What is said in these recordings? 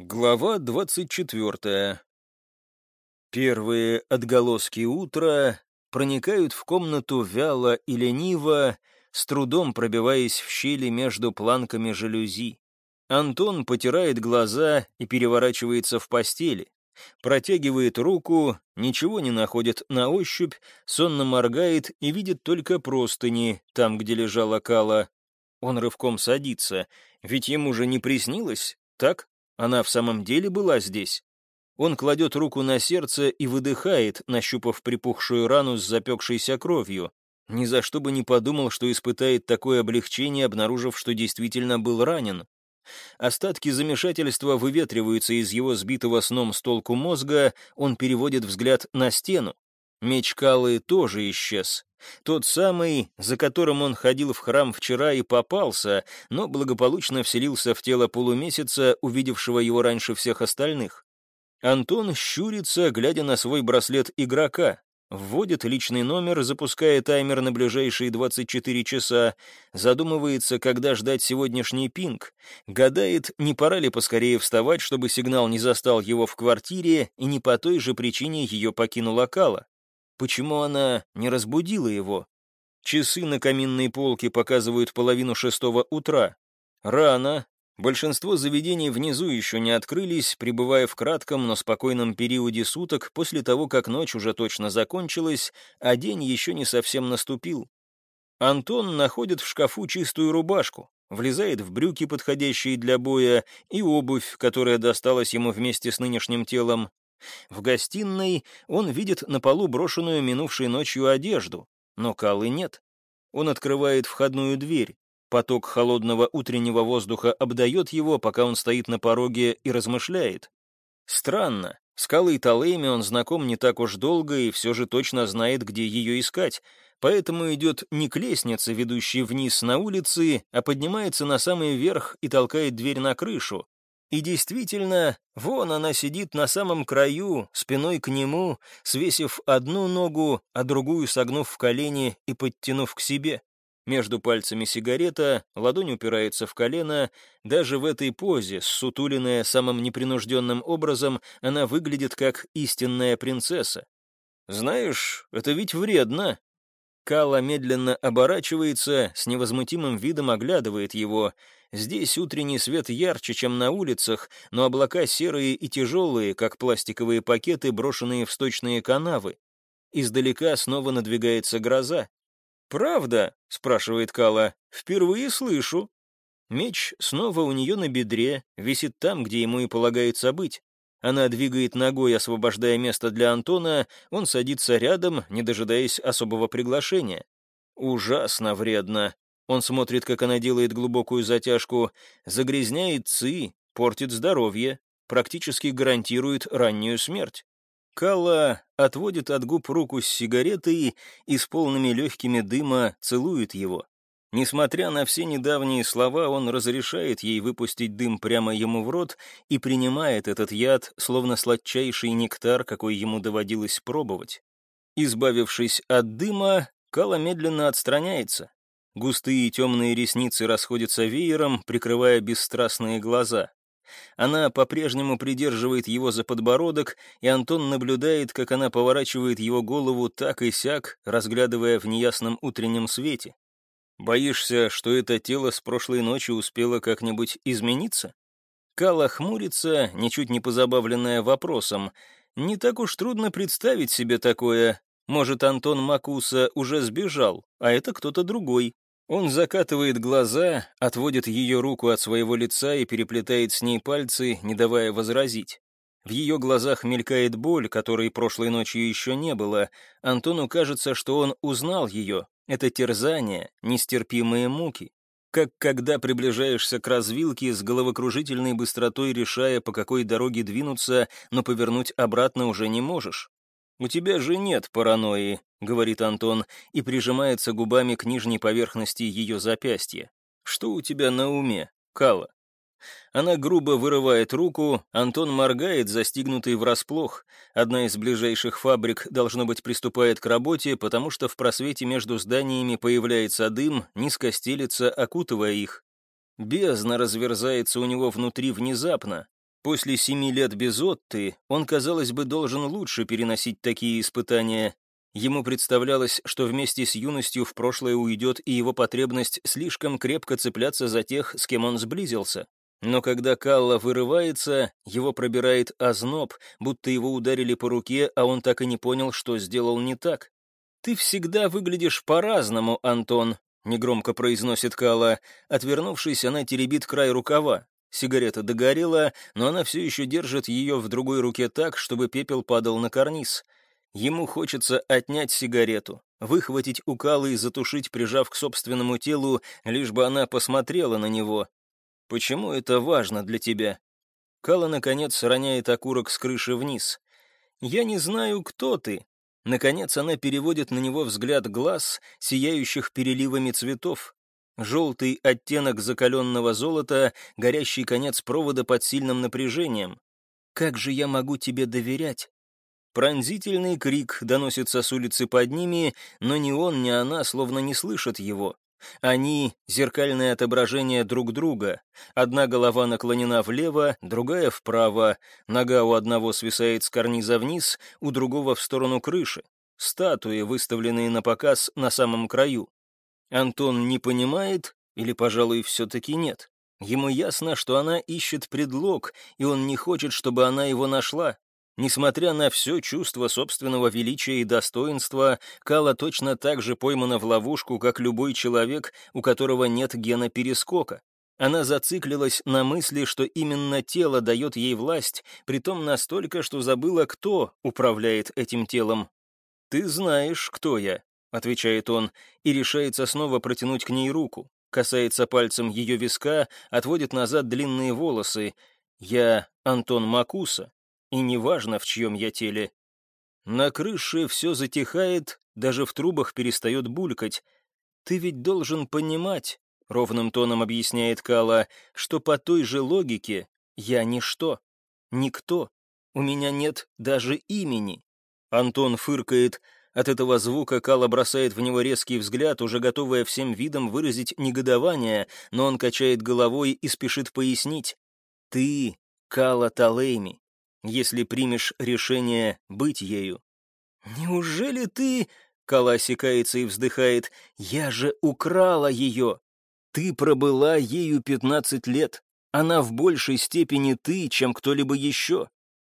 Глава двадцать четвертая. Первые отголоски утра проникают в комнату вяло и лениво, с трудом пробиваясь в щели между планками жалюзи. Антон потирает глаза и переворачивается в постели. Протягивает руку, ничего не находит на ощупь, сонно моргает и видит только простыни, там, где лежала Кала. Он рывком садится, ведь ему же не приснилось, так? Она в самом деле была здесь. Он кладет руку на сердце и выдыхает, нащупав припухшую рану с запекшейся кровью. Ни за что бы не подумал, что испытает такое облегчение, обнаружив, что действительно был ранен. Остатки замешательства выветриваются из его сбитого сном с толку мозга, он переводит взгляд на стену. Меч Калы тоже исчез. Тот самый, за которым он ходил в храм вчера и попался, но благополучно вселился в тело полумесяца, увидевшего его раньше всех остальных. Антон щурится, глядя на свой браслет игрока. Вводит личный номер, запуская таймер на ближайшие 24 часа, задумывается, когда ждать сегодняшний пинг, гадает, не пора ли поскорее вставать, чтобы сигнал не застал его в квартире и не по той же причине ее покинула Кала. Почему она не разбудила его? Часы на каминной полке показывают половину шестого утра. Рано. Большинство заведений внизу еще не открылись, пребывая в кратком, но спокойном периоде суток после того, как ночь уже точно закончилась, а день еще не совсем наступил. Антон находит в шкафу чистую рубашку, влезает в брюки, подходящие для боя, и обувь, которая досталась ему вместе с нынешним телом, в гостиной он видит на полу брошенную минувшей ночью одежду, но Калы нет. Он открывает входную дверь. Поток холодного утреннего воздуха обдает его, пока он стоит на пороге и размышляет. Странно. С Калой Талейми он знаком не так уж долго и все же точно знает, где ее искать, поэтому идет не к лестнице, ведущей вниз на улице, а поднимается на самый верх и толкает дверь на крышу, и действительно, вон она сидит на самом краю, спиной к нему, свесив одну ногу, а другую согнув в колени и подтянув к себе. Между пальцами сигарета, ладонь упирается в колено. Даже в этой позе, сутуленная самым непринужденным образом, она выглядит как истинная принцесса. «Знаешь, это ведь вредно», Кала медленно оборачивается, с невозмутимым видом оглядывает его. Здесь утренний свет ярче, чем на улицах, но облака серые и тяжелые, как пластиковые пакеты, брошенные в сточные канавы. Издалека снова надвигается гроза. «Правда?» — спрашивает Кала. «Впервые слышу». Меч снова у нее на бедре, висит там, где ему и полагается быть. Она двигает ногой, освобождая место для Антона, он садится рядом, не дожидаясь особого приглашения. Ужасно вредно. Он смотрит, как она делает глубокую затяжку, загрязняет ци, портит здоровье, практически гарантирует раннюю смерть. Калла отводит от губ руку с сигаретой и с полными легкими дыма целует его. Несмотря на все недавние слова, он разрешает ей выпустить дым прямо ему в рот и принимает этот яд, словно сладчайший нектар, какой ему доводилось пробовать. Избавившись от дыма, Кала медленно отстраняется. Густые темные ресницы расходятся веером, прикрывая бесстрастные глаза. Она по-прежнему придерживает его за подбородок, и Антон наблюдает, как она поворачивает его голову так и сяк, разглядывая в неясном утреннем свете. Боишься, что это тело с прошлой ночи успело как-нибудь измениться? Кала хмурится, ничуть не позабавленная вопросом. Не так уж трудно представить себе такое. Может, Антон Макуса уже сбежал, а это кто-то другой. Он закатывает глаза, отводит ее руку от своего лица и переплетает с ней пальцы, не давая возразить. В ее глазах мелькает боль, которой прошлой ночью еще не было. Антону кажется, что он узнал ее, это терзание, нестерпимые муки. Как когда приближаешься к развилке с головокружительной быстротой, решая, по какой дороге двинуться, но повернуть обратно уже не можешь. «У тебя же нет паранойи», — говорит Антон, и прижимается губами к нижней поверхности ее запястья. «Что у тебя на уме, Кала?» Она грубо вырывает руку, Антон моргает, застигнутый врасплох. Одна из ближайших фабрик, должно быть, приступает к работе, потому что в просвете между зданиями появляется дым, низко стелится, окутывая их. Бездна разверзается у него внутри внезапно. После семи лет без Отты он, казалось бы, должен лучше переносить такие испытания. Ему представлялось, что вместе с юностью в прошлое уйдет и его потребность слишком крепко цепляться за тех, с кем он сблизился. Но когда Калла вырывается, его пробирает озноб, будто его ударили по руке, а он так и не понял, что сделал не так. «Ты всегда выглядишь по-разному, Антон», — негромко произносит Калла. Отвернувшись, она теребит край рукава. Сигарета догорела, но она все еще держит ее в другой руке так, чтобы пепел падал на карниз. Ему хочется отнять сигарету, выхватить у Калы и затушить, прижав к собственному телу, лишь бы она посмотрела на него. Почему это важно для тебя? Кала, наконец, роняет окурок с крыши вниз. «Я не знаю, кто ты». Наконец она переводит на него взгляд глаз, сияющих переливами цветов. Желтый оттенок закаленного золота, горящий конец провода под сильным напряжением. «Как же я могу тебе доверять?» Пронзительный крик доносится с улицы под ними, но ни он, ни она словно не слышат его. Они — зеркальное отображение друг друга. Одна голова наклонена влево, другая вправо, нога у одного свисает с карниза вниз, у другого в сторону крыши. Статуи, выставленные на показ на самом краю. Антон не понимает, или, пожалуй, все-таки нет. Ему ясно, что она ищет предлог, и он не хочет, чтобы она его нашла. Несмотря на все чувство собственного величия и достоинства, Кала точно так же поймана в ловушку, как любой человек, у которого нет гена перескока. Она зациклилась на мысли, что именно тело дает ей власть, притом настолько, что забыла, кто управляет этим телом. «Ты знаешь, кто я», — отвечает он, и решается снова протянуть к ней руку. Касается пальцем ее виска, отводит назад длинные волосы. «Я Антон Макуса, и неважно, в чьем я теле. На крыше все затихает, даже в трубах перестает булькать. Ты ведь должен понимать, — ровным тоном объясняет Кала, — что по той же логике я ничто, никто, у меня нет даже имени. Антон фыркает, от этого звука Кала бросает в него резкий взгляд, уже готовая всем видом выразить негодование, но он качает головой и спешит пояснить. «Ты, Кала Талейми, если примешь решение быть ею. «Неужели ты...» — Кала осекается и вздыхает. «Я же украла ее! Ты пробыла ею пятнадцать лет. Она в большей степени ты, чем кто-либо еще».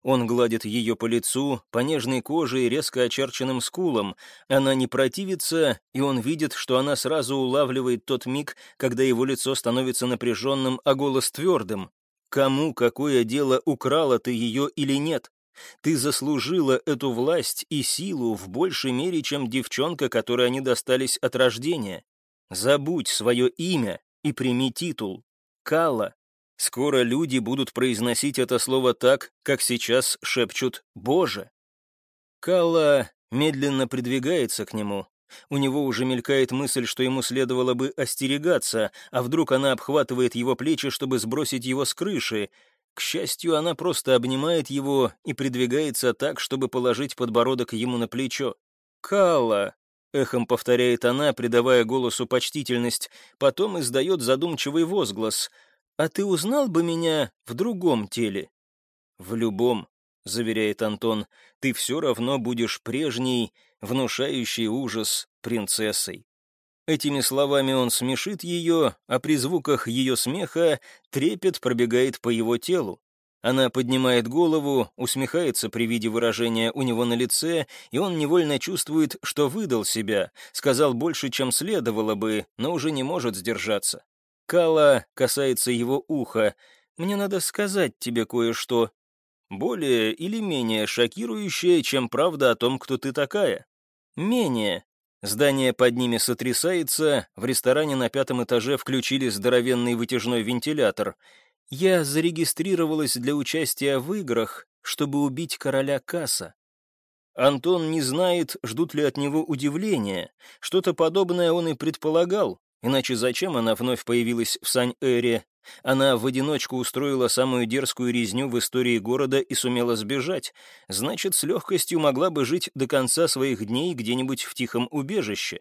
Он гладит ее по лицу, по нежной коже и резко очерченным скулам. Она не противится, и он видит, что она сразу улавливает тот миг, когда его лицо становится напряженным, а голос твердым. Кому какое дело, украла ты ее или нет? Ты заслужила эту власть и силу в большей мере, чем девчонка, которой они достались от рождения. Забудь свое имя и прими титул. Кала. Скоро люди будут произносить это слово так, как сейчас шепчут «Боже». Кала медленно придвигается к нему, у него уже мелькает мысль, что ему следовало бы остерегаться, а вдруг она обхватывает его плечи, чтобы сбросить его с крыши. К счастью, она просто обнимает его и придвигается так, чтобы положить подбородок ему на плечо. «Калла!» — эхом повторяет она, придавая голосу почтительность, потом издает задумчивый возглас. «А ты узнал бы меня в другом теле?» «В любом», — заверяет Антон, — «ты все равно будешь прежней, внушающей ужас принцессой. Этими словами он смешит ее, а при звуках ее смеха трепет пробегает по его телу. Она поднимает голову, усмехается при виде выражения у него на лице, и он невольно чувствует, что выдал себя, сказал больше, чем следовало бы, но уже не может сдержаться. Кала касается его уха. «Мне надо сказать тебе кое-что более или менее шокирующее, чем правда о том, кто ты такая. Менее. Здание под ними сотрясается, в ресторане на пятом этаже включили здоровенный вытяжной вентилятор. Я зарегистрировалась для участия в играх, чтобы убить короля Касса. Антон не знает, ждут ли от него удивления. Что-то подобное он и предполагал, иначе зачем она вновь появилась в Сань-Эре, она в одиночку устроила самую дерзкую резню в истории города и сумела сбежать. Значит, с легкостью могла бы жить до конца своих дней где-нибудь в тихом убежище.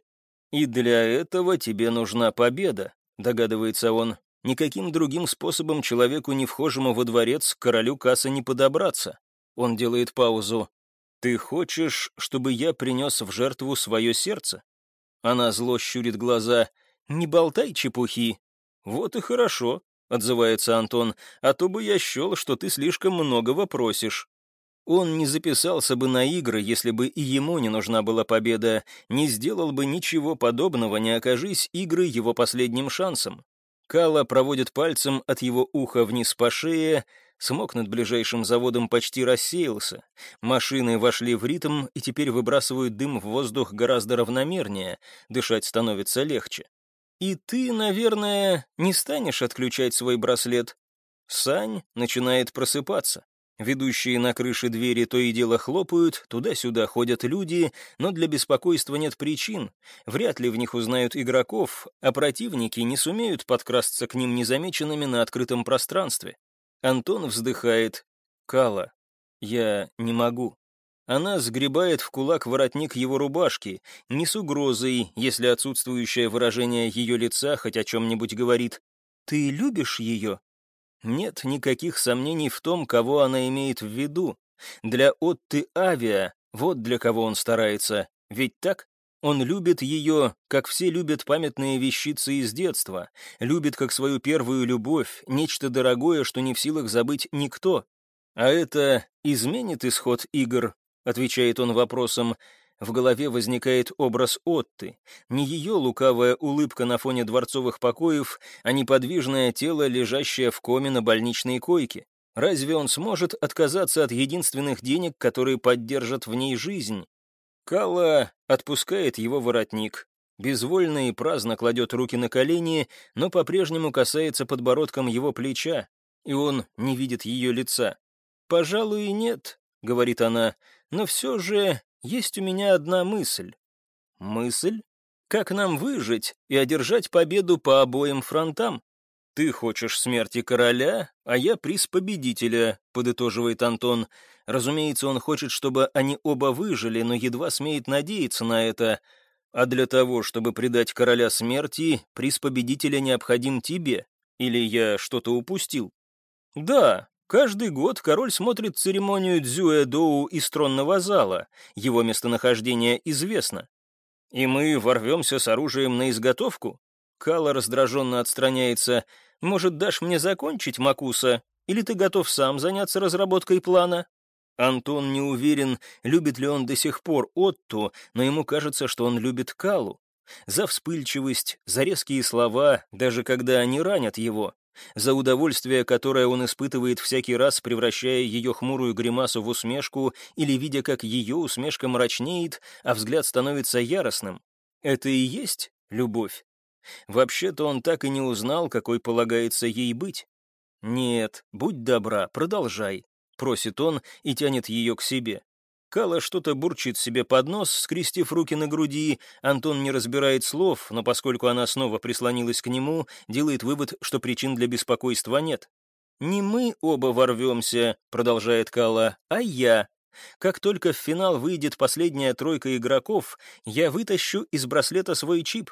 «И для этого тебе нужна победа», — догадывается он. Никаким другим способом человеку, не вхожему во дворец, к королю Касса не подобраться. Он делает паузу. «Ты хочешь, чтобы я принес в жертву свое сердце?» Она зло щурит глаза. «Не болтай чепухи». «Вот и хорошо», — отзывается Антон, «а то бы я счел, что ты слишком многого просишь». Он не записался бы на игры, если бы и ему не нужна была победа, не сделал бы ничего подобного, не окажись игры его последним шансом. Кала проводит пальцем от его уха вниз по шее, смог над ближайшим заводом почти рассеялся. Машины вошли в ритм и теперь выбрасывают дым в воздух гораздо равномернее, дышать становится легче. И ты, наверное, не станешь отключать свой браслет. Сань начинает просыпаться. Ведущие на крыше двери то и дело хлопают, туда-сюда ходят люди, но для беспокойства нет причин. Вряд ли в них узнают игроков, а противники не сумеют подкрасться к ним незамеченными на открытом пространстве. Антон вздыхает. «Кала, я не могу». Она сгребает в кулак воротник его рубашки, не с угрозой, если отсутствующее выражение ее лица хоть о чем-нибудь говорит. «Ты любишь ее?» Нет никаких сомнений в том, кого она имеет в виду. Для Отты Авиа, вот для кого он старается. Ведь так? Он любит ее, как все любят памятные вещицы из детства, любит как свою первую любовь, нечто дорогое, что не в силах забыть никто. А это изменит исход игр, отвечает он вопросом. В голове возникает образ Отты. Не ее лукавая улыбка на фоне дворцовых покоев, а неподвижное тело, лежащее в коме на больничной койке. Разве он сможет отказаться от единственных денег, которые поддержат в ней жизнь? Кала отпускает его воротник. Безвольно и праздно кладет руки на колени, но по-прежнему касается подбородком его плеча, и он не видит ее лица. «Пожалуй, нет», — говорит она, — «но все же есть у меня одна мысль. Мысль? Как нам выжить и одержать победу по обоим фронтам? Ты хочешь смерти короля, а я приз победителя, подытоживает Антон. Разумеется, он хочет, чтобы они оба выжили, но едва смеет надеяться на это. А для того, чтобы предать короля смерти, приз победителя необходим тебе. Или я что-то упустил? Да, Каждый год король смотрит церемонию Дзюэдоу из тронного зала, его местонахождение известно. И мы ворвемся с оружием на изготовку? Кала раздраженно отстраняется. Может, дашь мне закончить, Макуса? Или ты готов сам заняться разработкой плана? Антон не уверен, любит ли он до сих пор Отту, но ему кажется, что он любит Калу. За вспыльчивость, за резкие слова, даже когда они ранят его за удовольствие, которое он испытывает всякий раз, превращая ее хмурую гримасу в усмешку или видя, как ее усмешка мрачнеет, а взгляд становится яростным. Это и есть любовь. Вообще-то он так и не узнал, какой полагается ей быть. «Нет, будь добра, продолжай», — просит он и тянет ее к себе. Кала что-то бурчит себе под нос, скрестив руки на груди. Антон не разбирает слов, но поскольку она снова прислонилась к нему, делает вывод, что причин для беспокойства нет. «Не мы оба ворвемся», — продолжает Кала, — «а я. Как только в финал выйдет последняя тройка игроков, я вытащу из браслета свой чип.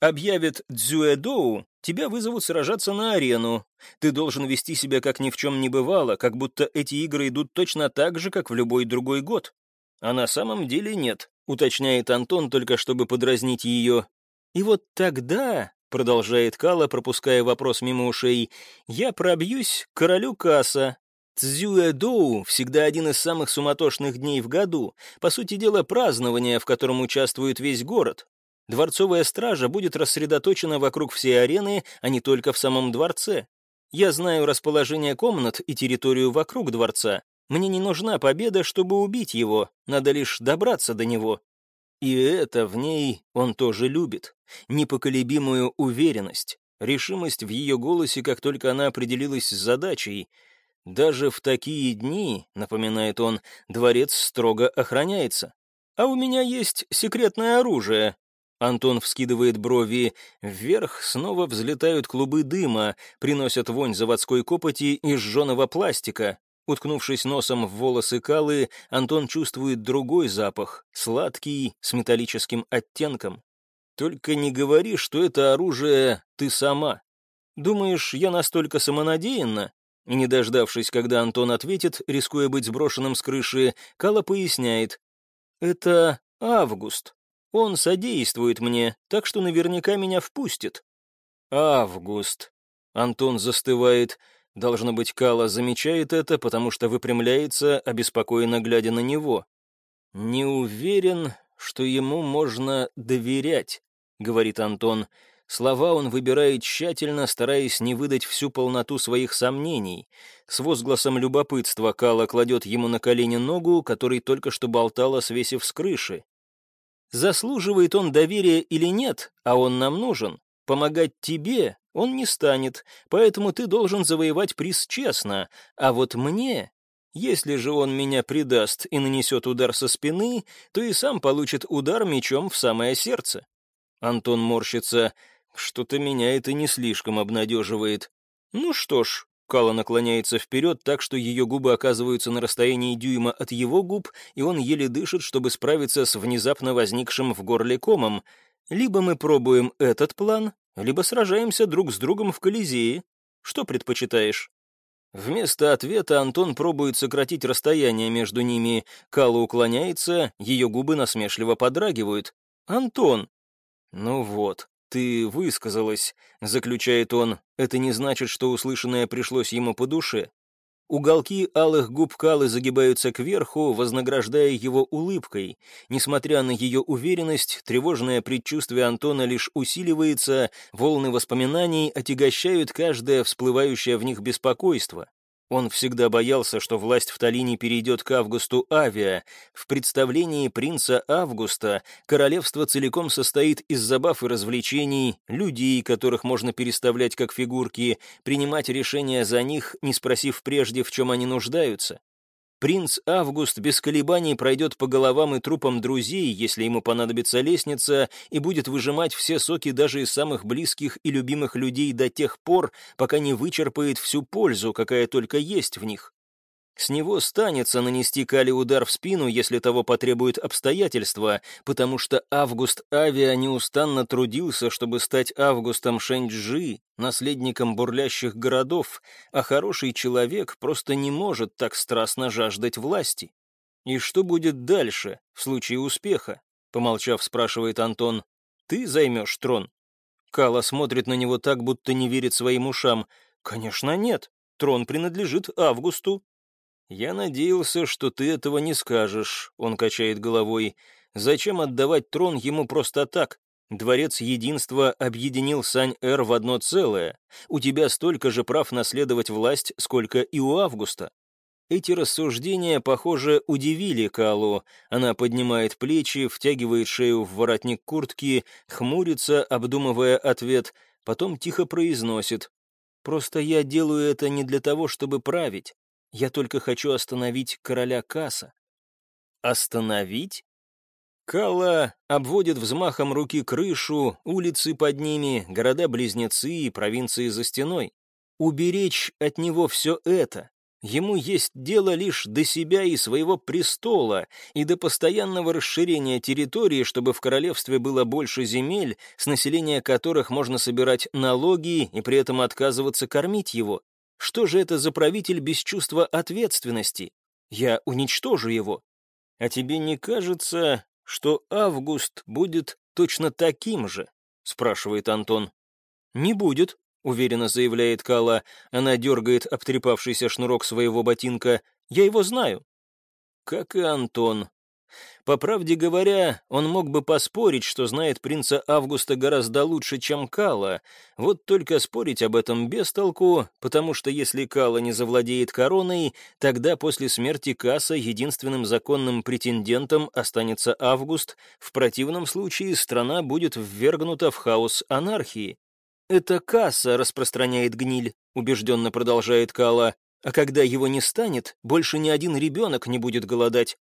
Объявят Дзюэдоу, тебя вызовут сражаться на арену. Ты должен вести себя как ни в чем не бывало, как будто эти игры идут точно так же, как в любой другой год. А на самом деле нет, уточняет Антон, только чтобы подразнить ее. И вот тогда, продолжает Кала, пропуская вопрос мимо ушей, я пробьюсь к королю Касса. Цзюэдоу всегда один из самых суматошных дней в году, по сути дела празднование, в котором участвует весь город. Дворцовая стража будет рассредоточена вокруг всей арены, а не только в самом дворце. Я знаю расположение комнат и территорию вокруг дворца, мне не нужна победа, чтобы убить его, надо лишь добраться до него. И это в ней он тоже любит. Непоколебимую уверенность, решимость в ее голосе, как только она определилась с задачей. Даже в такие дни, напоминает он, дворец строго охраняется. А у меня есть секретное оружие. Антон вскидывает брови. Вверх снова взлетают клубы дыма, приносят вонь заводской копоти и сжженного пластика. Уткнувшись носом в волосы Калы, Антон чувствует другой запах, сладкий, с металлическим оттенком. «Только не говори, что это оружие ты сама». Думаешь, я настолько самонадеянна?» Не дождавшись, когда Антон ответит, рискуя быть сброшенным с крыши, Кала поясняет. «Это Август. Он содействует мне, так что наверняка меня впустит». «Август». Антон застывает. Должно быть, Кала замечает это, потому что выпрямляется, обеспокоенно глядя на него. «Не уверен, что ему можно доверять», — говорит Антон. Слова он выбирает тщательно, стараясь не выдать всю полноту своих сомнений. С возгласом любопытства Кала кладет ему на колени ногу, который только что болтала, свесив с крыши. Заслуживает он доверия или нет, а он нам нужен. Помогать тебе он не станет, поэтому ты должен завоевать приз честно, а вот мне если же он меня предаст и нанесет удар со спины, то и сам получит удар мечом в самое сердце. Антон морщится. Что-то меня это не слишком обнадеживает. Ну что ж, Кала наклоняется вперед так, что ее губы оказываются на расстоянии дюйма от его губ, и он еле дышит, чтобы справиться с внезапно возникшим в горле комом. Либо мы пробуем этот план, либо сражаемся друг с другом в Колизее. Что предпочитаешь? Вместо ответа Антон пробует сократить расстояние между ними. Кала уклоняется, ее губы насмешливо подрагивают. «Антон!» «Ну вот, ты высказалась», — заключает он. «Это не значит, что услышанное пришлось ему по душе. Уголки алых губ Калы загибаются кверху, вознаграждая его улыбкой. Несмотря на ее уверенность, тревожное предчувствие Антона лишь усиливается, волны воспоминаний отягощают каждое всплывающее в них беспокойство. Он всегда боялся, что власть в Таллине перейдет к Августу Авиа. В представлении принца Августа королевство целиком состоит из забав и развлечений, людей, которых можно переставлять как фигурки, принимать решения за них, не спросив прежде, в чем они нуждаются. Принц Август без колебаний пройдет по головам и трупам друзей, если ему понадобится лестница, и будет выжимать все соки даже из самых близких и любимых людей до тех пор, пока не вычерпает всю пользу, какая только есть в них. С него станется нанести Кали удар в спину, если того потребует обстоятельства, потому что Август Авиа неустанно трудился, чтобы стать Августом Шэньчжи, наследником бурлящих городов, а хороший человек просто не может так страстно жаждать власти. «И что будет дальше, в случае успеха?» — помолчав, спрашивает Антон. «Ты займешь трон?» Кала смотрит на него так, будто не верит своим ушам. «Конечно нет. Трон принадлежит Августу, «Я надеялся, что ты этого не скажешь», — он качает головой. «Зачем отдавать трон ему просто так? Дворец Единства объединил Сань-Эр в одно целое. У тебя столько же прав наследовать власть, сколько и у Августа». Эти рассуждения, похоже, удивили Калу. Она поднимает плечи, втягивает шею в воротник куртки, хмурится, обдумывая ответ, потом тихо произносит. «Просто я делаю это не для того, чтобы править. Я только хочу остановить короля Каса». «Остановить?» Кала обводит взмахом руки крышу, улицы под ними, города-близнецы и провинции за стеной. Уберечь от него все это. Ему есть дело лишь до себя и своего престола, и до постоянного расширения территории, чтобы в королевстве было больше земель, с населения которых можно собирать налоги и при этом отказываться кормить его. Что же это за правитель без чувства ответственности? Я уничтожу его. А тебе не кажется, что Август будет точно таким же?» — спрашивает Антон. «Не будет», — уверенно заявляет Кала. Она дергает обтрепавшийся шнурок своего ботинка. «Я его знаю». «Как и Антон», по правде говоря, он мог бы поспорить, что знает принца Августа гораздо лучше, чем Кала. Вот только спорить об этом без толку, потому что если Кала не завладеет короной, тогда после смерти Каса единственным законным претендентом останется Август, в противном случае страна будет ввергнута в хаос анархии. «Это Касса распространяет гниль», — убежденно продолжает Кала. «А когда его не станет, больше ни один ребенок не будет голодать.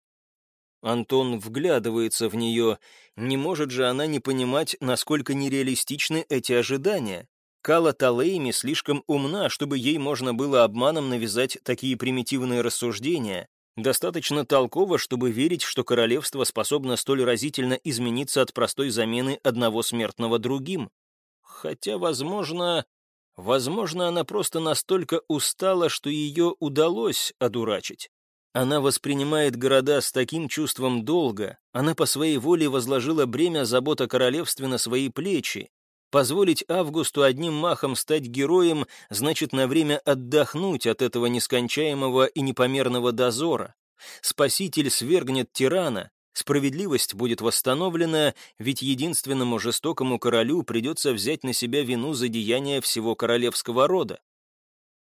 Антон вглядывается в нее. Не может же она не понимать, насколько нереалистичны эти ожидания. Кала Талейми слишком умна, чтобы ей можно было обманом навязать такие примитивные рассуждения. Достаточно толково, чтобы верить, что королевство способно столь разительно измениться от простой замены одного смертного другим. Хотя, возможно, Возможно, она просто настолько устала, что ее удалось одурачить. Она воспринимает города с таким чувством долга, она по своей воле возложила бремя забот о королевстве на свои плечи. Позволить Августу одним махом стать героем значит на время отдохнуть от этого нескончаемого и непомерного дозора. Спаситель свергнет тирана, справедливость будет восстановлена, ведь единственному жестокому королю придется взять на себя вину за деяния всего королевского рода.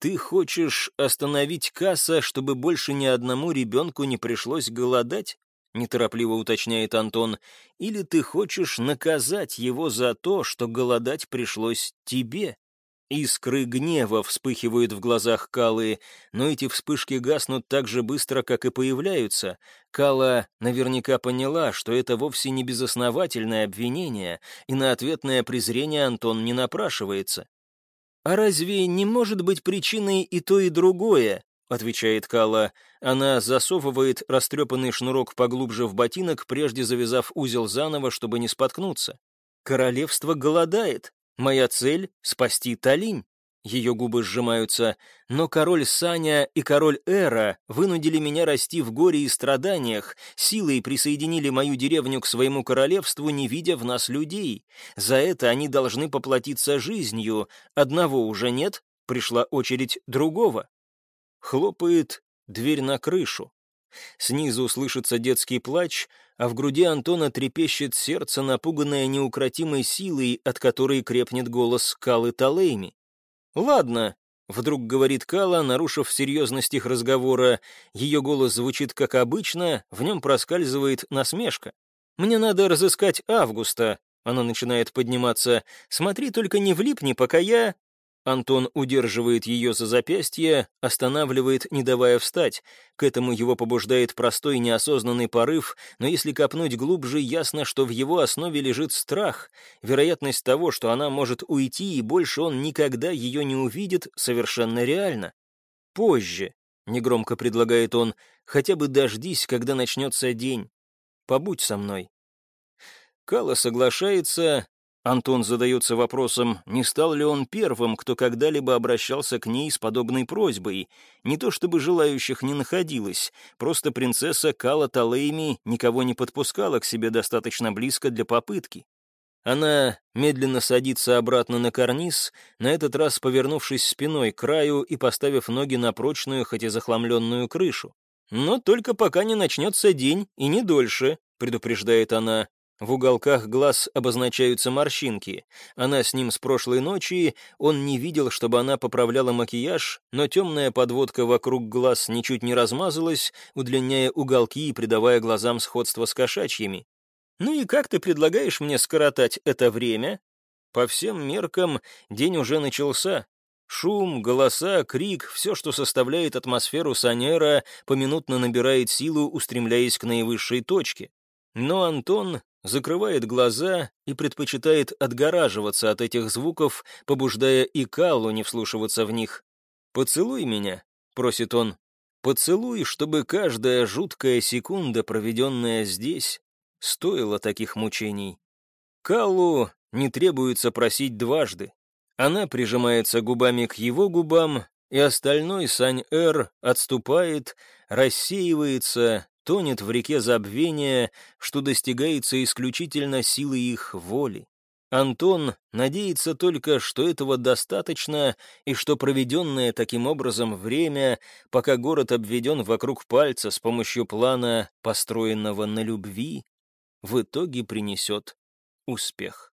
Ты хочешь остановить касса, чтобы больше ни одному ребенку не пришлось голодать? Неторопливо уточняет Антон. Или ты хочешь наказать его за то, что голодать пришлось тебе? Искры гнева вспыхивают в глазах Калы, но эти вспышки гаснут так же быстро, как и появляются. Кала наверняка поняла, что это вовсе не безосновательное обвинение, и на ответное презрение Антон не напрашивается. «А разве не может быть причиной и то, и другое?» — отвечает Кала. Она засовывает растрепанный шнурок поглубже в ботинок, прежде завязав узел заново, чтобы не споткнуться. «Королевство голодает. Моя цель — спасти Талинь. Ее губы сжимаются. Но король Саня и король Эра вынудили меня расти в горе и страданиях, силой присоединили мою деревню к своему королевству, не видя в нас людей. За это они должны поплатиться жизнью. Одного уже нет, пришла очередь другого. Хлопает дверь на крышу. Снизу слышится детский плач, а в груди Антона трепещет сердце, напуганное неукротимой силой, от которой крепнет голос Калы Талейми. «Ладно», — вдруг говорит Кала, нарушив серьезность их разговора. Ее голос звучит как обычно, в нем проскальзывает насмешка. «Мне надо разыскать Августа». Она начинает подниматься. «Смотри, только не влипни, пока я...» Антон удерживает ее за запястье, останавливает, не давая встать. К этому его побуждает простой неосознанный порыв, но если копнуть глубже, ясно, что в его основе лежит страх. Вероятность того, что она может уйти, и больше он никогда ее не увидит, совершенно реальна. «Позже», — негромко предлагает он, — «хотя бы дождись, когда начнется день. Побудь со мной». Кала соглашается, Антон задается вопросом, не стал ли он первым, кто когда-либо обращался к ней с подобной просьбой. Не то чтобы желающих не находилось, просто принцесса Кала Талейми никого не подпускала к себе достаточно близко для попытки. Она медленно садится обратно на карниз, на этот раз повернувшись спиной к краю и поставив ноги на прочную, хоть и захламленную крышу. «Но только пока не начнется день, и не дольше», — предупреждает она. В уголках глаз обозначаются морщинки. Она с ним с прошлой ночи, он не видел, чтобы она поправляла макияж, но темная подводка вокруг глаз ничуть не размазалась, удлиняя уголки и придавая глазам сходство с кошачьими. «Ну и как ты предлагаешь мне скоротать это время?» По всем меркам день уже начался. Шум, голоса, крик, все, что составляет атмосферу Санера, поминутно набирает силу, устремляясь к наивысшей точке. Но Антон закрывает глаза и предпочитает отгораживаться от этих звуков, побуждая и Каллу не вслушиваться в них. «Поцелуй меня», — просит он. «Поцелуй, чтобы каждая жуткая секунда, проведенная здесь, стоила таких мучений». Каллу не требуется просить дважды. Она прижимается губами к его губам, и остальной Сань-Эр отступает, рассеивается, тонет в реке забвения, что достигается исключительно силой их воли. Антон надеется только, что этого достаточно, и что проведенное таким образом время, пока город обведен вокруг пальца с помощью плана, построенного на любви, в итоге принесет успех.